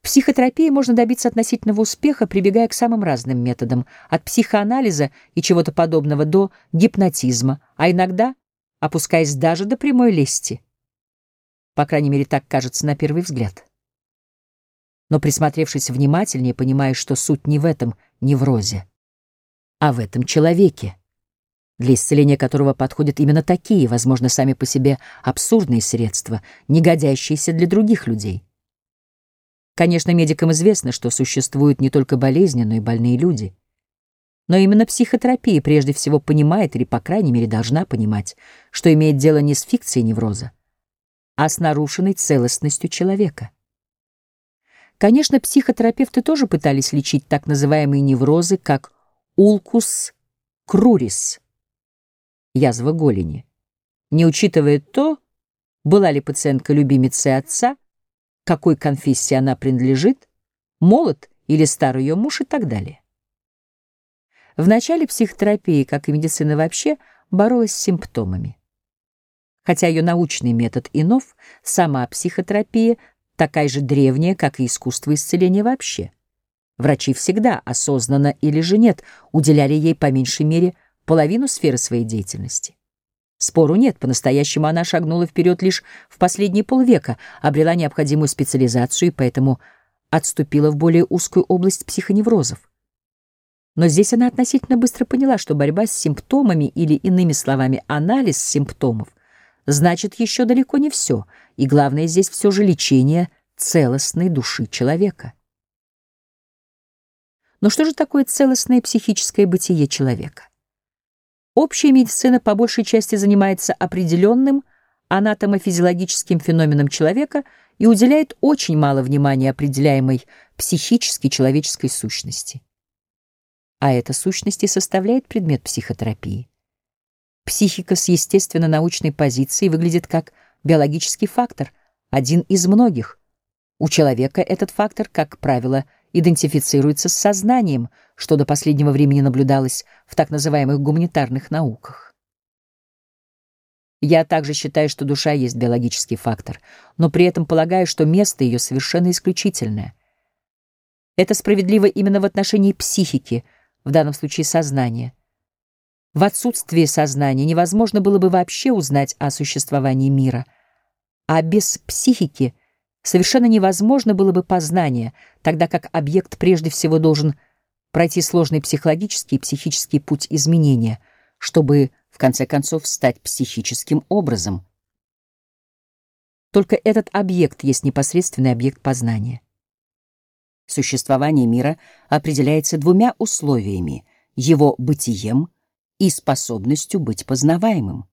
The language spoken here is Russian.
В психотерапии можно добиться относительного успеха, прибегая к самым разным методам, от психоанализа и чего-то подобного до гипнотизма, а иногда опускаясь даже до прямой лести. По крайней мере, так кажется на первый взгляд. Но присмотревшись внимательнее, понимаешь, что суть не в этом неврозе, а в этом человеке, для исцеления которого подходят именно такие, возможно, сами по себе абсурдные средства, не годящиеся для других людей. Конечно, медикам известно, что существуют не только болезни, но и больные люди. Но именно психотерапия прежде всего понимает, или, по крайней мере, должна понимать, что имеет дело не с фикцией невроза, а с нарушенной целостностью человека. Конечно, психотерапевты тоже пытались лечить так называемые неврозы, как улкус крурис, язва голени, не учитывая то, была ли пациентка любимицей отца, какой конфессии она принадлежит, молод или старый ее муж и так далее. В начале психотерапии, как и медицина вообще, боролась с симптомами. Хотя ее научный метод и нов, сама психотерапия такая же древняя, как и искусство исцеления вообще. Врачи всегда, осознанно или же нет, уделяли ей по меньшей мере половину сферы своей деятельности. Спору нет, по-настоящему она шагнула вперед лишь в последние полвека, обрела необходимую специализацию и поэтому отступила в более узкую область психоневрозов. Но здесь она относительно быстро поняла, что борьба с симптомами или, иными словами, анализ симптомов значит еще далеко не все, и главное здесь все же лечение целостной души человека. Но что же такое целостное психическое бытие человека? Общая медицина по большей части занимается определенным анатомофизиологическим феноменом человека и уделяет очень мало внимания определяемой психически человеческой сущности. А эта сущность и составляет предмет психотерапии. Психика с естественно-научной позиции выглядит как биологический фактор, один из многих. У человека этот фактор, как правило, идентифицируется с сознанием, что до последнего времени наблюдалось в так называемых гуманитарных науках. Я также считаю, что душа есть биологический фактор, но при этом полагаю, что место ее совершенно исключительное. Это справедливо именно в отношении психики, в данном случае сознания. В отсутствие сознания невозможно было бы вообще узнать о существовании мира, а без психики — совершенно невозможно было бы познание, тогда как объект прежде всего должен пройти сложный психологический и психический путь изменения, чтобы, в конце концов, стать психическим образом. Только этот объект есть непосредственный объект познания. Существование мира определяется двумя условиями — его бытием и способностью быть познаваемым.